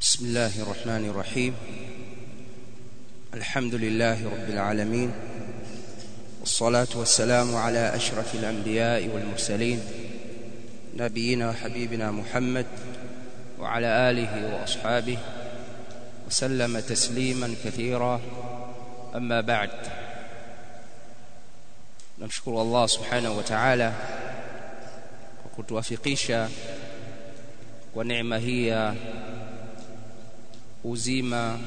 بسم الله الرحمن الرحيم. الحمد لله رب العالمين. والصلاة والسلام على أشرف الأنبياء والمرسلين نبينا وحبيبنا محمد وعلى آله وأصحابه وسلم تسليما كثيرا. أما بعد نشكر الله سبحانه وتعالى kutuwafikisha kwa hii ya uzima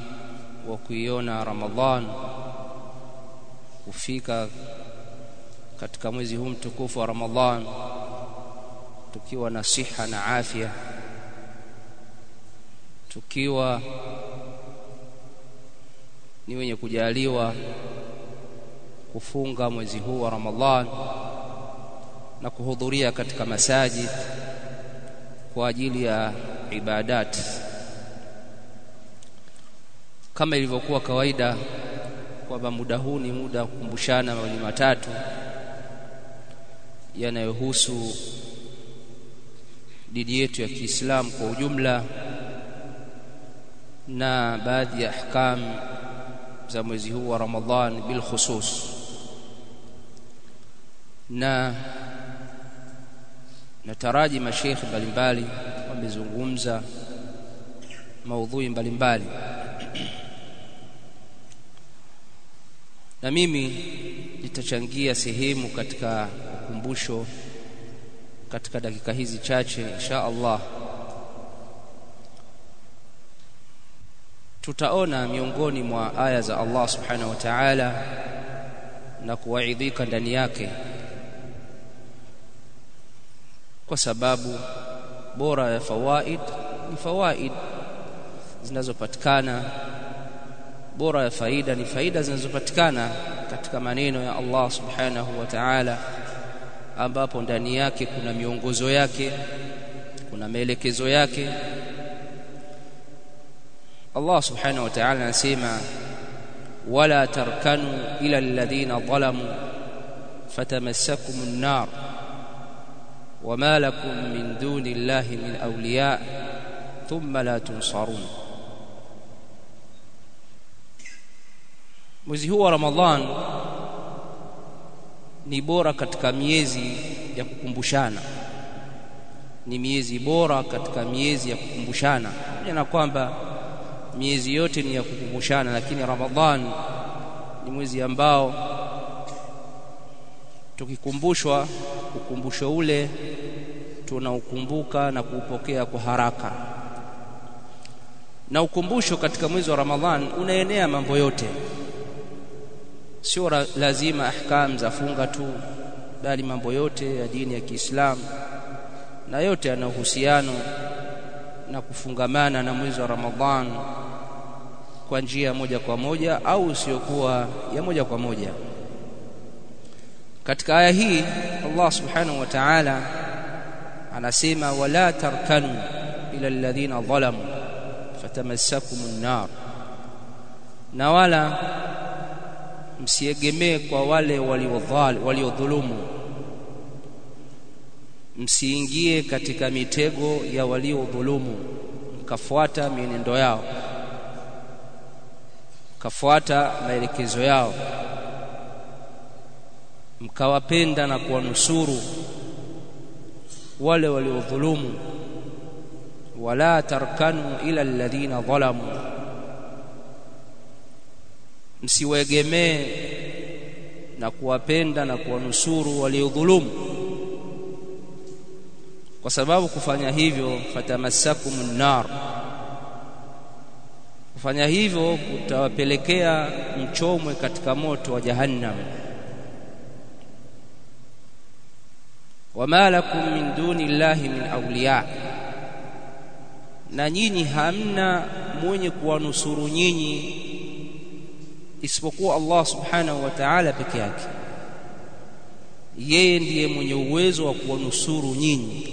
wa kuiona Ramadhan kufika katika mwezi huu mtukufu wa Ramadhan tukiwa na siha na afya tukiwa ni wenye kujaliwa kufunga mwezi huu wa Ramadhan na kuhudhuria katika masajid kwa ajili ya ibadat kama ilivyokuwa kawaida kwamba muda huu ni muda wa kukumbushana mawili matatu yanayohusu dini yetu ya Kiislamu kwa ujumla na baadhi ya ahkam za mwezi huu wa Ramadhan bil khusus na nataraji mashekhi mbalimbali wamezungumza maudhui mbalimbali na mimi nitachangia sehemu katika ukumbusho katika dakika hizi chache insha Allah. Tutaona miongoni mwa aya za Allah subhanahu wa ta'ala na kuwaidhika ndani yake kwa sababu bora ya fawaid ni fawaid zinazopatikana bora ya faida ni faida zinazopatikana katika maneno ya Allah subhanahu wa ta'ala ambapo ndani yake kuna miongozo yake kuna maelekezo yake Allah subhanahu wa ta'ala anasema wala tarkanu ila alladhina zalamu fatamassakumun nar وما لكم من دون الله من أولياء ثم لا تنصرون mwezi huu wa Ramadhan ni bora katika miezi ya kukumbushana. Ni miezi bora katika miezi ya kukumbushana. Na kwamba miezi yote ni ya kukumbushana lakini Ramadhan ni mwezi ambao tukikumbushwa ukumbusho ule tunaukumbuka na kuupokea kwa haraka. Na ukumbusho katika mwezi wa Ramadhan unaenea mambo yote sio lazima ahkam za funga tu bali mambo yote ya dini ya Kiislamu na yote yana uhusiano na kufungamana na mwezi wa Ramadhan kwa njia moja kwa moja au isiyokuwa ya moja kwa moja. Katika aya hii Allah subhanahu wa ta'ala anasema wala tarkanu ila alladhina zalamu fatamassakumun nar. Na wala msiegemee kwa wale waliodhulumu. Msiingie katika mitego ya waliodhulumu. Mkafuata mienendo yao. Mkafuata maelekezo yao. Mkawapenda na kuwanusuru wale waliodhulumu. Wala tarkanu ila alladhina zalamu msiwegemee na kuwapenda na kuwanusuru waliodhulumu. Kwa sababu kufanya hivyo fatamassakum nar kufanya hivyo kutawapelekea mchomwe katika moto wa jahannam. Wama lakum min duni llahi min awliya. Na nyinyi hamna mwenye kuwanusuru nyinyi isipokuwa Allah subhanahu wa ta'ala peke yake. Yeye ndiye mwenye uwezo wa kuwanusuru nyinyi.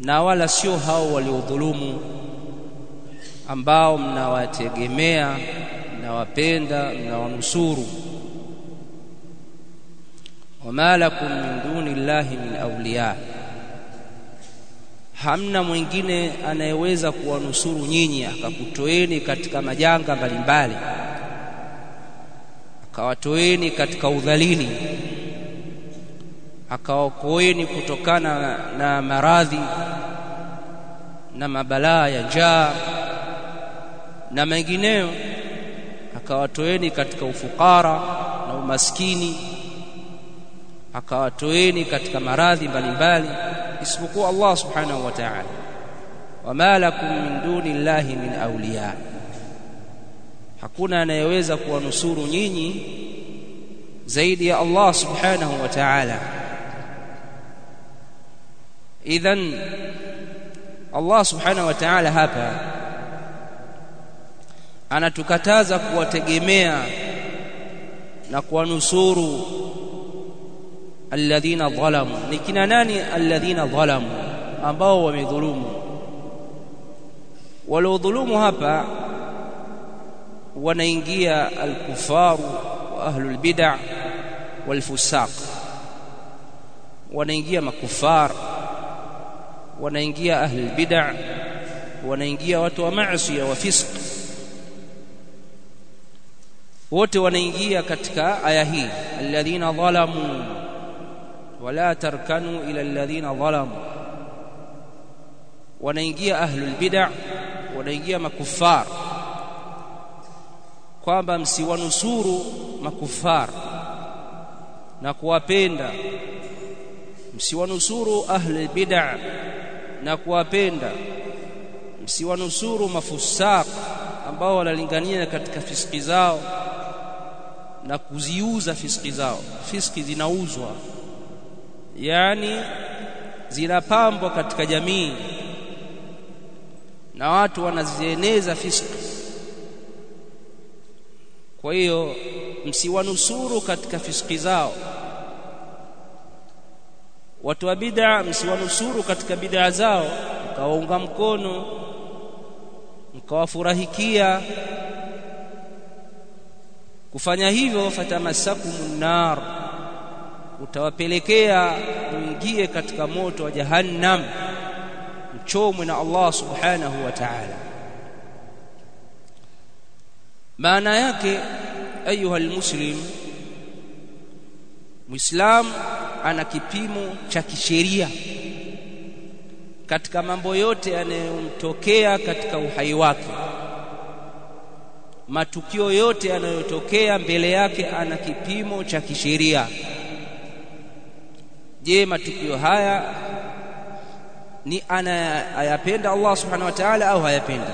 Na wala sio hao waliodhulumu ambao mnawategemea mnawapenda mnawanusuru. Wama lakum min duni llahi min awliya. Hamna mwingine anayeweza kuwanusuru nyinyi akakutoeni katika majanga mbalimbali akawatoeni katika udhalili akawaokoeni kutokana na, maradhi na mabalaa ya njaa na mengineyo akawatoeni katika ufukara na umaskini. Akawatoeni katika maradhi mbalimbali isipokuwa Allah subhanahu wa ta'ala. Wama lakum min duni llahi min awliya hakuna anayeweza kuwanusuru nyinyi zaidi ya Allah subhanahu wa ta'ala idhan Allah subhanahu wa ta'ala hapa anatukataza kuwategemea na kuwanusuru alladhina dhalamu ni kina nani alladhina dhalamu ambao wamedhulumu waliodhulumu hapa wanaingia alkufaru wa ahlul bid'ah walfusaq wanaingia makufar wanaingia ahlul bid'ah wanaingia watu wa maasi wa fisq wote wanaingia katika aya hii alladhina dhalamu wala tarkanu ila alladhina dhalamu wanaingia ahlul bid'ah wanaingia makufar kwamba msiwanusuru makufar na kuwapenda. Msiwanusuru ahli bid'ah na kuwapenda. Msiwanusuru mafusaq ambao wanalingania katika fiski zao na kuziuza fiski zao. Fiski zinauzwa. Yani zinapambwa katika jamii. Na watu wanazieneza fiski kwa hiyo msiwanusuru katika fiski zao. Watu wa bid'a msiwanusuru katika bid'a zao mkawaunga mkono mkawafurahikia. Kufanya hivyo fatamasakumun nar utawapelekea muingie katika moto wa jahannam mchomwe na Allah subhanahu wa ta'ala maana yake ayuha almuslim muislam ana kipimo cha kisheria katika mambo yote yanayomtokea katika uhai wake. Matukio yote yanayotokea mbele yake ana kipimo cha kisheria. Je matukio haya ni anayapenda Allah subhanahu wa ta'ala au hayapendi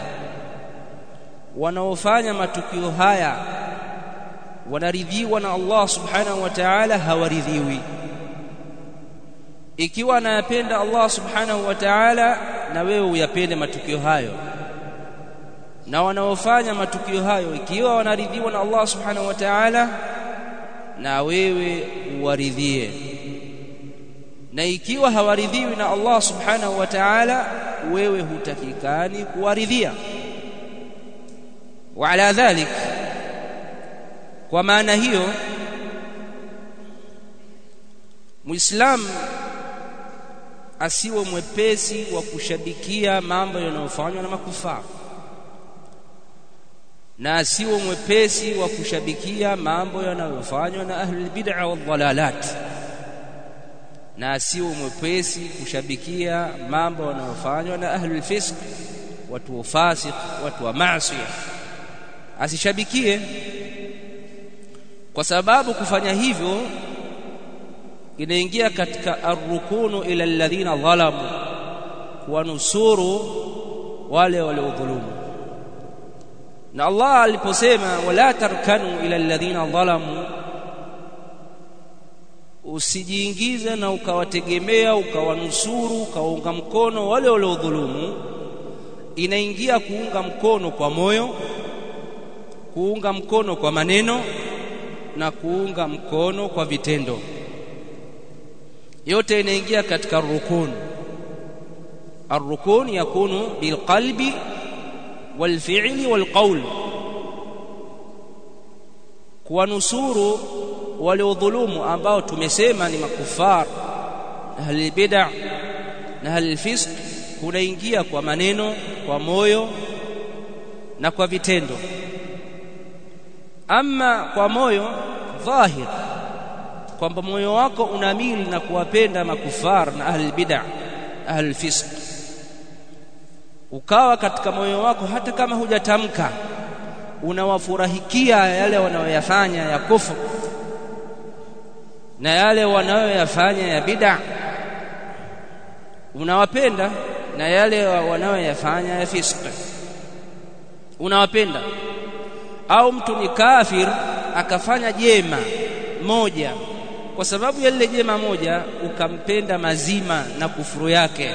wanaofanya matukio haya wanaridhiwa na Allah subhanahu wa ta'ala hawaridhiwi. Ikiwa anayapenda Allah subhanahu wa ta'ala na wewe uyapende matukio hayo. Na wanaofanya matukio hayo ikiwa wanaridhiwa na Allah subhanahu wa ta'ala na wewe uwaridhie. Na ikiwa hawaridhiwi na Allah subhanahu wa ta'ala wewe hutakikani kuwaridhia wa ala dhalik. Kwa maana hiyo muislamu asiwe mwepesi wa kushabikia mambo yanayofanywa na makufaa na asiwe mwepesi wa kushabikia mambo yanayofanywa na ahlul bid'a wal dhalalat na asiwe mwepesi kushabikia mambo yanayofanywa na ahlul fisq watu wa fasik watu wa maasi asishabikie. Kwa sababu kufanya hivyo inaingia katika arrukunu ila alladhina dhalamu kuwanusuru wale waliodhulumu. Na Allah aliposema wala tarkanu ila alladhina dhalamu usijiingize na ukawategemea ukawanusuru ukaunga mkono wale waliodhulumu. Inaingia kuunga mkono kwa moyo kuunga mkono kwa maneno na kuunga mkono kwa vitendo yote inaingia katika rukun الركون يكون بالقلب والفعل والقول kuwanusuru waliodhulumu ambao tumesema ni makufar ahli bid'ah na ahli fisq kunaingia kwa maneno kwa moyo na kwa vitendo ama kwa moyo dhahir. Kwamba moyo wako unamili na kuwapenda makufar na ahli bid'a ahli fisq. Ukawa katika moyo wako hata kama hujatamka unawafurahikia yale wanayoyafanya ya kufru na yale wanayoyafanya ya bid'a unawapenda na yale wanayoyafanya ya fisq. Unawapenda au mtu ni kafir akafanya jema moja. Kwa sababu ya lile jema moja ukampenda mazima na kufuru yake.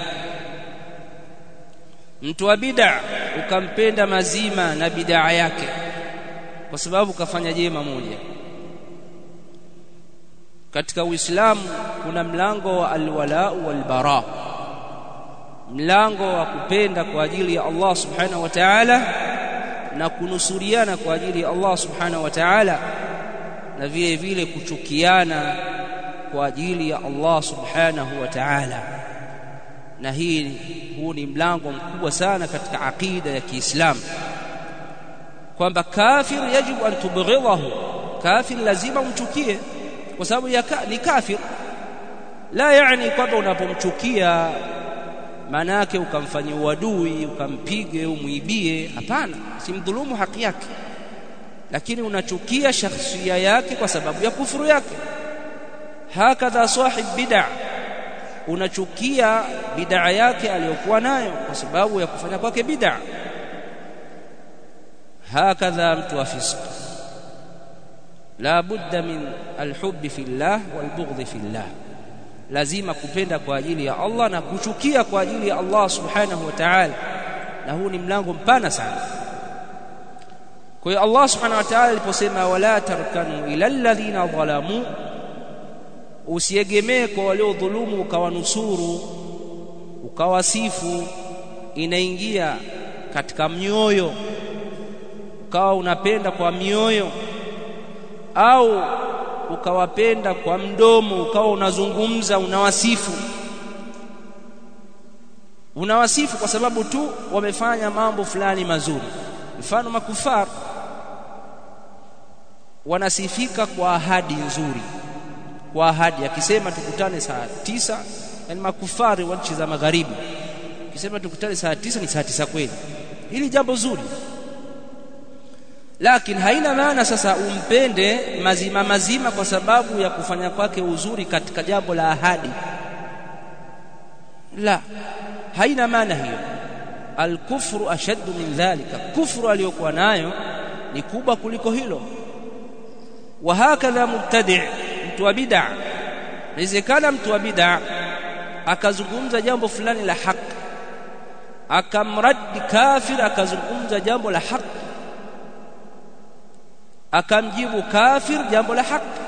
Mtu wa bid'a ukampenda mazima na bid'a yake. Kwa sababu kafanya jema moja. Katika Uislamu kuna mlango wa alwala walbara. Mlango wa kupenda kwa ajili ya Allah subhanahu wa ta'ala na kunusuriana kwa ajili ya Allah subhanahu wa ta'ala na vile vile kuchukiana kwa ajili ya Allah subhanahu wa ta'ala na hii huu ni mlango mkubwa sana katika aqida ya Kiislamu kwamba kafir yajibu an tubghidahu kafir lazima umchukie kwa sababu ka, ni kafir la yani kwamba unapomchukia maana yake ukamfanyia uadui ukampige umwibie. Hapana simdhulumu haki yake. Lakini unachukia shakhsia yake kwa sababu ya kufuru yake. Hakadha sahib bid'a. Unachukia bid'a yake aliyokuwa nayo kwa sababu ya kufanya kwake bid'a. Hakadha mtu wa fisq. La budda min alhubbi fillah walbughdhi fillah lazima kupenda kwa ajili ya Allah na kuchukia kwa ajili ya Allah subhanahu wa ta'ala. Na huu ni mlango mpana sana. Kwa hiyo Allah subhanahu wa ta'ala aliposema wala tarkanu ila alladhina zalamu usiegemee kwa waliodhulumu ukawanusuru ukawasifu inaingia katika mioyo ukawa unapenda kwa mioyo au ukawapenda kwa mdomo ukawa unazungumza unawasifu. Unawasifu kwa sababu tu wamefanya mambo fulani mazuri. Mfano makufar wanasifika kwa ahadi nzuri kwa ahadi. Akisema tukutane saa tisa yani makufari wa nchi za magharibi akisema tukutane saa tisa ni saa tisa kweli. Hili jambo zuri lakini haina maana sasa umpende mazima mazima kwa sababu ya kufanya kwake uzuri katika jambo la ahadi. La haina maana hiyo. Alkufru ashaddu min dhalika. Kufru aliyokuwa nayo ni kubwa kuliko hilo. Wa hakadha mubtadi' mtu wa bid'a. Inawezekana mtu wa bid'a akazungumza jambo fulani la haki akamradi kafir akazungumza jambo la haki akamjibu kafir jambo la haki.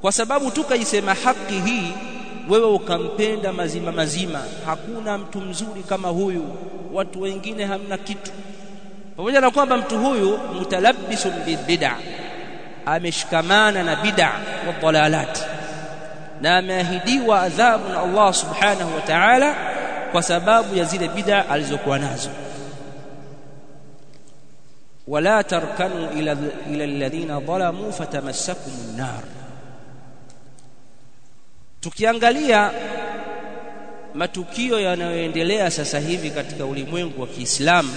Kwa sababu tukaisema haki hii wewe ukampenda mazima mazima. Hakuna mtu mzuri kama huyu. Watu wengine hamna kitu. Pamoja na kwamba mtu huyu mutalabbisun bid'a. Ameshikamana na bid'a wa dalalat. Na ameahidiwa adhabu na Allah subhanahu wa ta'ala kwa sababu ya zile bid'a alizokuwa nazo wala tarkanu ila ila alladhina zalamu fatamassakumun nar tukiangalia matukio yanayoendelea sasa hivi katika ulimwengu wa Kiislamu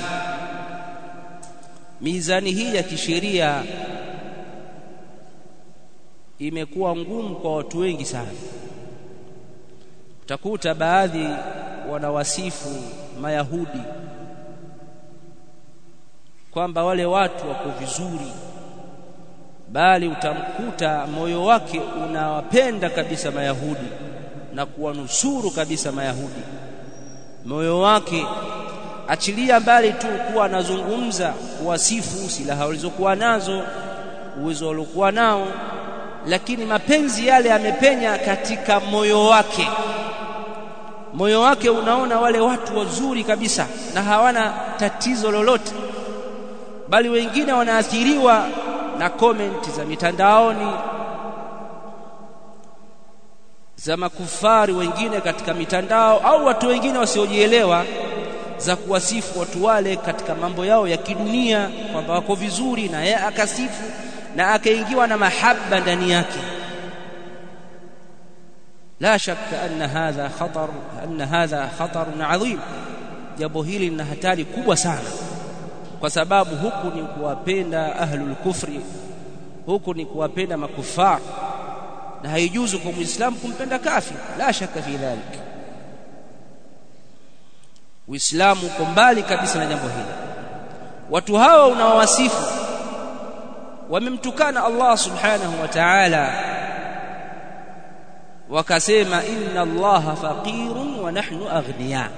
mizani hii ya kisheria imekuwa ngumu kwa watu wengi sana. Utakuta baadhi wanawasifu mayahudi kwamba wale watu wako vizuri bali utamkuta moyo wake unawapenda kabisa mayahudi na kuwanusuru kabisa mayahudi. Moyo wake achilia mbali tu kuwa anazungumza kuwasifu silaha walizokuwa nazo uwezo waliokuwa nao lakini mapenzi yale yamepenya katika moyo wake. Moyo wake unaona wale watu wazuri kabisa na hawana tatizo lolote bali wengine wanaathiriwa na komenti za mitandaoni za makufari wengine katika mitandao au watu wengine wasiojielewa za kuwasifu watu wale katika mambo yao ya kidunia kwamba wako vizuri na yeye akasifu na akaingiwa na mahaba ndani yake. La shakka anna hadha khatar anna hadha khatarun adhim. Jambo hili lina hatari kubwa sana kwa sababu huku ni kuwapenda ahlul kufri huku ni kuwapenda makufar na haijuzu kwa muislamu kumpenda kafir. La shaka fi dhalik. Uislamu uko mbali kabisa na jambo hili. Watu hawa unaowasifu wamemtukana Allah subhanahu wa ta'ala wakasema inna Allah faqirun wa nahnu aghniya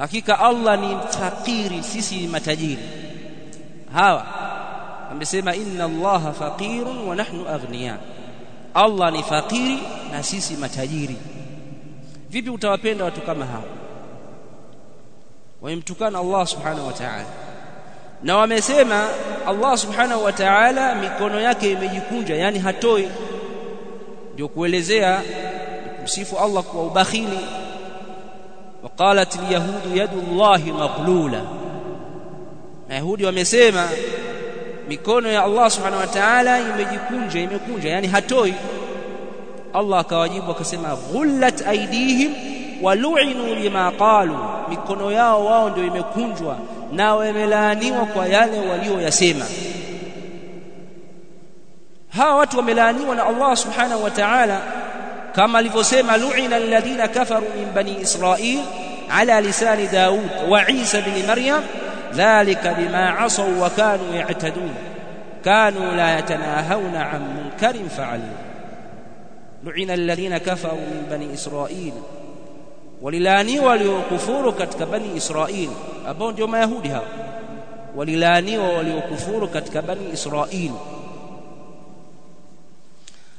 hakika Allah ni fakiri sisi ni matajiri. Hawa amesema inna Allah faqirun wa nahnu aghniya. Allah ni fakiri na sisi matajiri. Vipi utawapenda watu kama hawa? Wamemtukana Allah subhanahu wa ta'ala. Na wamesema Allah subhanahu wa ta'ala mikono yake imejikunja yani hatoi. Ndio kuelezea msifu Allah kwa ubakhili وقالت اليهود يد الله مغلوله Mayahudi wamesema mikono ya Allah subhanahu wa ta'ala imejikunja imekunja yani hatoi Allah akawajibu akasema ghullat aidihim walu'inu lima qalu mikono yao wao ndio imekunjwa na wamelaaniwa kwa yale walioyasema hawa watu wamelaaniwa na Allah subhanahu wa ta'ala كما لفسيما لعن الذين كفروا من بني إسرائيل على لسان داود وعيسى بن مريم ذلك بما عصوا وكانوا يعتدون. كانوا لا يتناهون عن منكر فعلوا. لعن الذين كفروا من بني إسرائيل. وللاني وليكفور كتك بني إسرائيل. أبون جو ما يهودها وللاني وليكفور كتك بني إسرائيل.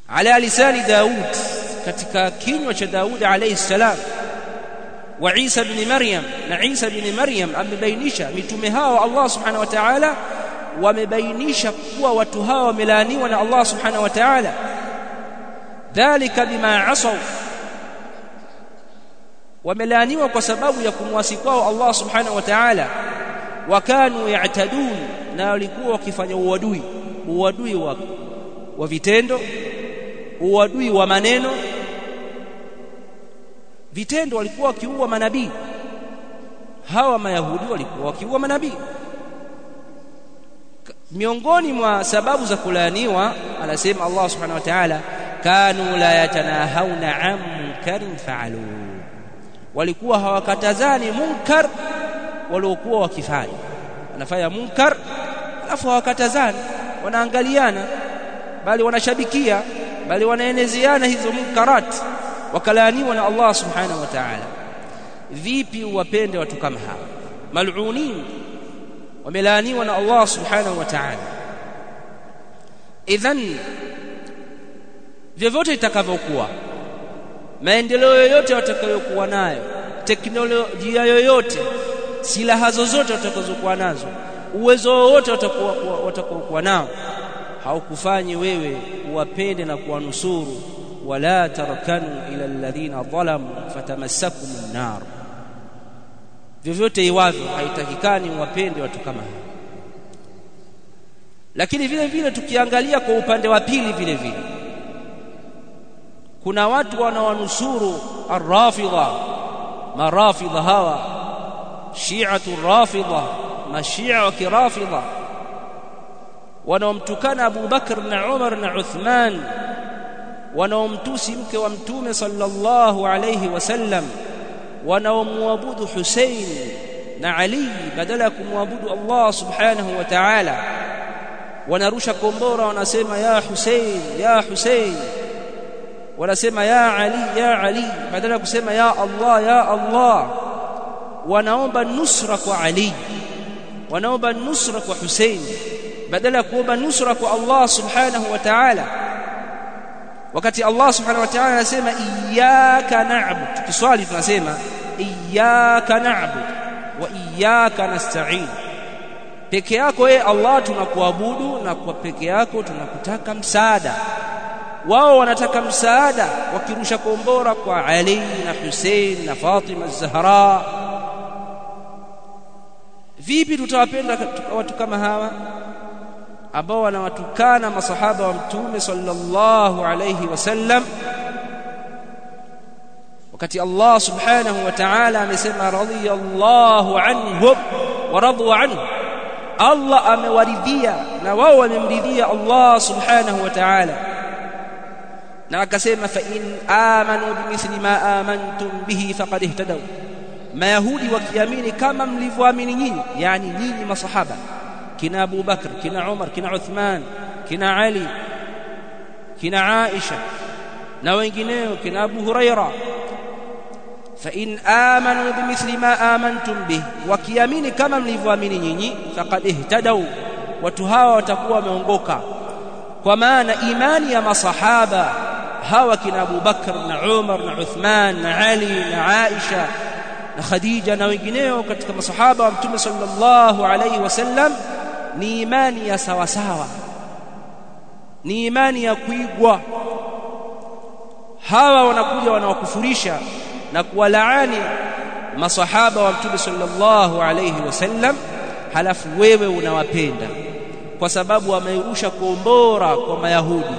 على لسان داود. Katika kinywa cha Daudi alayhi salam. Wa isa ibn maryam na isa ibn maryam amebainisha mitume hao Allah subhanahu wa ta'ala wamebainisha kuwa watu hao wamelaaniwa na Allah subhanahu wa ta'ala. Dhalika bima asaw wamelaaniwa kwa sababu ya kumwasi kwao Allah subhanahu wa ta'ala. Wakanu ya'tadun na walikuwa wakifanya uadui uadui wa, wa vitendo uadui wa maneno vitendo walikuwa wakiua manabii. Hawa mayahudi walikuwa wakiua manabii. Miongoni mwa sababu za kulaaniwa anasema Allah subhanahu wa ta'ala kanu la yatanahawna an munkarin fa'alu. Walikuwa hawakatazani munkar waliokuwa wakifanya. Wanafanya munkar alafu hawakatazani wanaangaliana bali wanashabikia bali wanaenezeana hizo munkarat wakalaaniwa na Allah subhanahu wa ta'ala. Vipi uwapende watu kama hawa? Malunin wamelaaniwa na Allah subhanahu wa ta'ala. Idhan vyovyote itakavyokuwa maendeleo yoyote watakayokuwa nayo teknolojia yoyote silaha zozote watakazokuwa nazo uwezo wowote watakuwa nao haukufanyi wewe uwapende na kuwanusuru wala tarkanu ila alladhina dhalamu fatamassakum an-nar vyovyote iwavyo haitakikani uwapende watu kama hao lakini vile vile tukiangalia kwa upande wa pili vile vile kuna watu wanawanusuru ar-rafidha marafidha hawa shi'atu rafidha mashia wa kirafidha wanaomtukana Abu Bakr na Umar na Uthman wanaomtusi mke wa mtume sallallahu alayhi wasallam wanaomwabudu Hussein na Ali badala ya kumwabudu Allah subhanahu wa ta'ala wanarusha kombora wanasema ya Hussein ya Hussein wanasema ya Ali ya Ali badala ya kusema ya Allah ya Allah wanaomba nusra kwa Ali wanaomba nusra kwa Hussein badala ya kuomba nusra kwa Allah subhanahu wa ta'ala wakati Allah subhanahu wa ta'ala anasema iyyaka na'budu tukiswali tunasema iyyaka na'budu wa iyyaka nasta'in. Peke yako e Allah tunakuabudu na kwa peke yako tunakutaka msaada. Wao wanataka msaada wakirusha kombora kwa Ali na Hussein na Fatima Zahra. Vipi tutawapenda watu kama hawa ambao wanawatukana masahaba wa mtume sallallahu alayhi wasallam wakati Allah subhanahu wa ta'ala amesema radiyallahu anhum wa radu anhu Allah amewaridhia na wao wamemridhia Allah subhanahu wa ta'ala na akasema fa in amanu bimithli ma amantum bihi faqad ihtadaw mayahudi wakiamini kama mlivyoamini nyinyi yani nyinyi masahaba كنا أبو بكر كنا عمر كنا عثمان كنا علي كنا عائشة نوينجينيو كنا أبو هريرة. فإن آمنوا بمثل ما آمنتم به وكيامين كما من منيني فقد اهتدوا. وتهاوى تقوى منقوكا ومان إيمان يا مصحابة. هاوى كنا أبو بكر نا عمر نا عثمان نا علي نا عائشة نا خديجة نوينجينيو كنا مصحابة ومتم صلى الله عليه وسلم. Ni imani ya sawasawa. Sawa ni imani ya kuigwa. Hawa wanakuja wanawakufurisha na kuwalaani masahaba wa Mtume sallallahu alayhi wasallam halafu wewe unawapenda kwa sababu wamerusha kombora kwa mayahudi.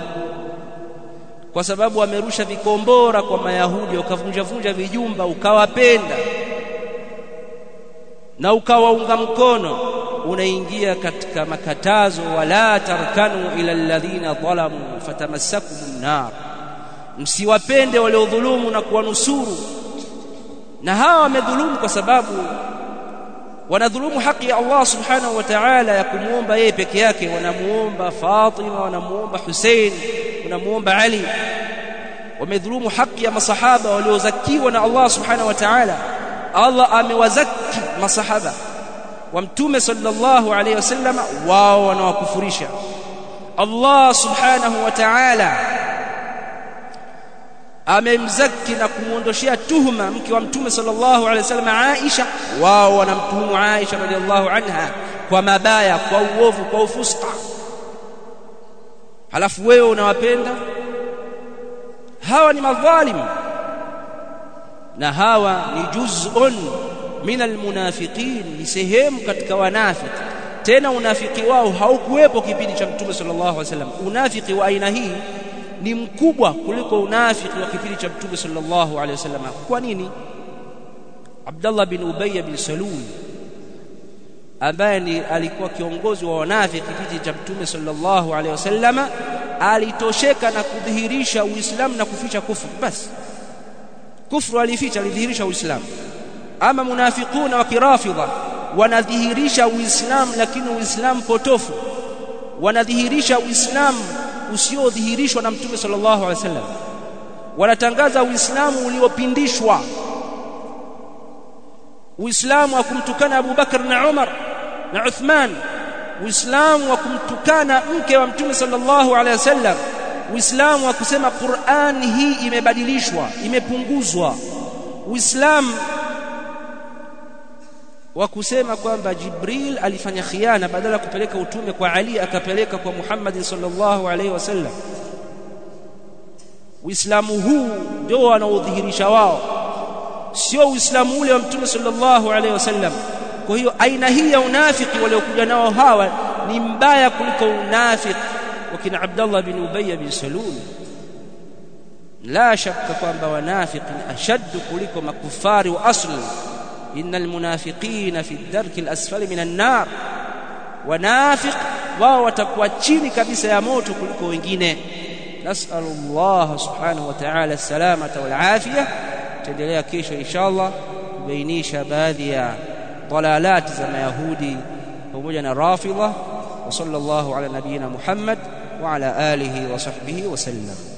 Kwa sababu wamerusha vikombora kwa mayahudi ukavunja vunja vijumba ukawapenda na ukawaunga mkono unaingia katika makatazo wala tarkanu ila alladhina dhalamu fatamassakum nar msiwapende waliodhulumu na kuwanusuru na hawa wamedhulumu kwa sababu wanadhulumu haki ya Allah subhanahu wa ta'ala ya kumuomba yeye peke yake wanamuomba Fatima wanamuomba Hussein wanamuomba Ali wamedhulumu haki ya masahaba waliozakiwa na Allah subhanahu wa ta'ala Allah amewazaki masahaba wa mtume sallallahu alayhi wasallam wao wanawakufurisha. Allah subhanahu wa ta'ala amemzaki na kumuondoshia tuhuma mke wa mtume sallallahu alayhi wasallam Aisha. Wao wanamtuhumu Aisha radhiallahu anha kwa mabaya kwa uovu kwa ufuska. Halafu wewe unawapenda? Hawa ni madhalimu na hawa ni juz'un min munafiqin ni sehemu katika wanafiki. Tena unafiki wao haukuwepo kipindi cha mtume sallallahu alaihi wasallam. Unafiki wa aina hii ni mkubwa kuliko unafiki wa kipindi cha mtume sallallahu alaihi wasallam. Kwa nini? Abdullah bin Ubay bin Salul ambaye ni alikuwa kiongozi wa wanafiki kipindi cha mtume sallallahu alaihi wasallam alitosheka na kudhihirisha uislamu na kuficha kufru. Basi kufru alificha alidhihirisha uislamu ama munafiquna wa kirafidha wanadhihirisha uislamu lakini uislamu potofu wanadhihirisha uislamu usiodhihirishwa na mtume sallallahu alaihi wasallam wanatangaza uislamu uliopindishwa. Uislamu wa kumtukana Abu Bakar na Umar na Uthman uislamu wa kumtukana mke wa mtume sallallahu alaihi wasallam uislamu wa kusema Qur'an hii imebadilishwa imepunguzwa. Uislamu wa kusema kwamba Jibril alifanya khiana badala kupeleka utume kwa Ali akapeleka kwa Muhammad sallallahu alaihi wasallam. Uislamu huu ndio wanaodhihirisha wao sio Uislamu ule wa Mtume sallallahu alaihi wasallam. Kwa hiyo aina hii ya unafiki waliokuja nao hawa ni mbaya kuliko unafiki wakina Abdullah bin Ubay bin Salul. La shakka kwamba wanafiki ni ashaddu kuliko makufari wa asli إن المنافقين في الدرك الأسفل من النار. ونافق wao watakuwa chini kabisa ya moto نسأل الله سبحانه وتعالى السلامة والعافية. تدليا كيش إن شاء الله. بينيشا شباذيا ضلالات زم يهودي ومجن رافضة. وصلى الله على نبينا محمد وعلى آله وصحبه وسلم.